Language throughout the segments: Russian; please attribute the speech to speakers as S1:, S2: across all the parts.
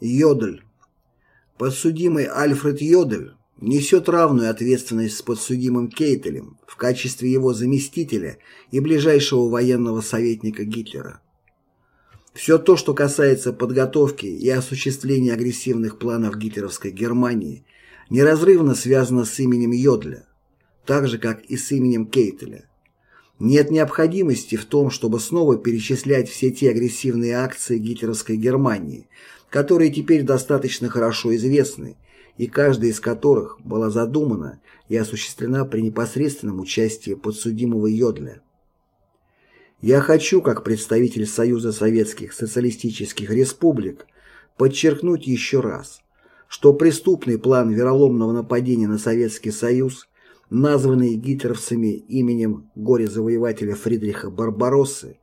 S1: Йодель. Подсудимый Альфред Йодель несет равную ответственность с подсудимым Кейтелем в качестве его заместителя и ближайшего военного советника Гитлера. Все то, что касается подготовки и осуществления агрессивных планов гитлеровской Германии, неразрывно связано с именем Йодля, так же, как и с именем Кейтеля. Нет необходимости в том, чтобы снова перечислять все те агрессивные акции гитлеровской Германии, которые теперь достаточно хорошо известны, и каждая из которых была задумана и осуществлена при непосредственном участии подсудимого Йодля. Я хочу, как представитель Союза Советских Социалистических Республик, подчеркнуть еще раз, что преступный план вероломного нападения на Советский Союз, названный гитлеровцами именем горе-завоевателя Фридриха Барбароссы,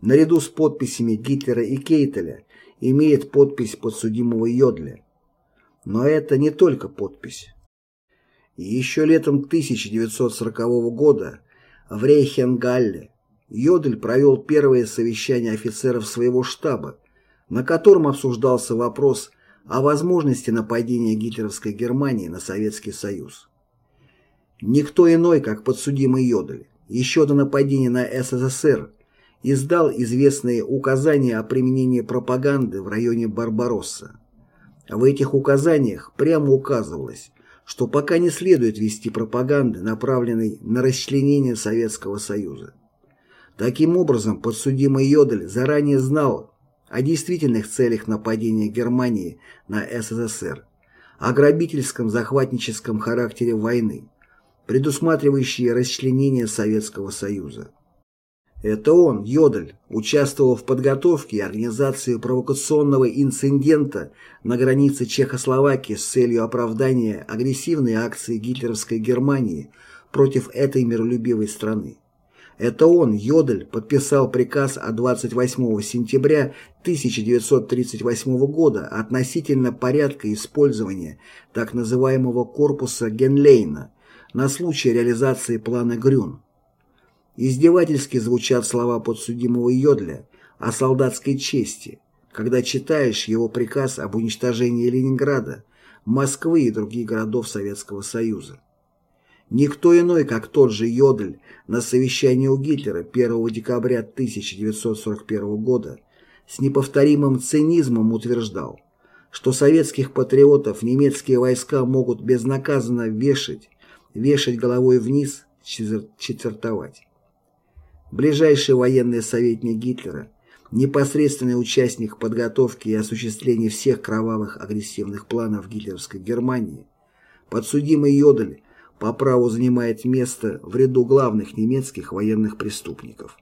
S1: наряду с подписями Гитлера и Кейтеля, имеет подпись подсудимого Йодля. Но это не только подпись. Еще летом 1940 года в Рейхенгалле Йодель провел первое совещание офицеров своего штаба, на котором обсуждался вопрос о возможности нападения гитлеровской Германии на Советский Союз. Никто иной, как подсудимый Йодель, еще до нападения на СССР издал известные указания о применении пропаганды в районе Барбаросса. В этих указаниях прямо указывалось, что пока не следует вести пропаганды, направленной на расчленение Советского Союза. Таким образом, подсудимый Йодель заранее знал о действительных целях нападения Германии на СССР, о грабительском захватническом характере войны, предусматривающие расчленение Советского Союза. Это он, Йодель, участвовал в подготовке и организации провокационного инцидента на границе Чехословакии с целью оправдания агрессивной акции гитлеровской Германии против этой миролюбивой страны. Это он, Йодель, подписал приказ от 28 сентября 1938 года относительно порядка использования так называемого корпуса Генлейна на случай реализации плана Грюн. Издевательски звучат слова подсудимого Йодля о солдатской чести, когда читаешь его приказ об уничтожении Ленинграда, Москвы и других городов Советского Союза. Никто иной, как тот же Йодль на совещании у Гитлера 1 декабря 1941 года с неповторимым цинизмом утверждал, что советских патриотов немецкие войска могут безнаказанно вешать, вешать головой вниз, четвертовать. Ближайший военный советник Гитлера, непосредственный участник подготовки и осуществления всех кровавых агрессивных планов гитлеровской Германии, подсудимый Йодель по праву занимает место в ряду главных немецких военных преступников.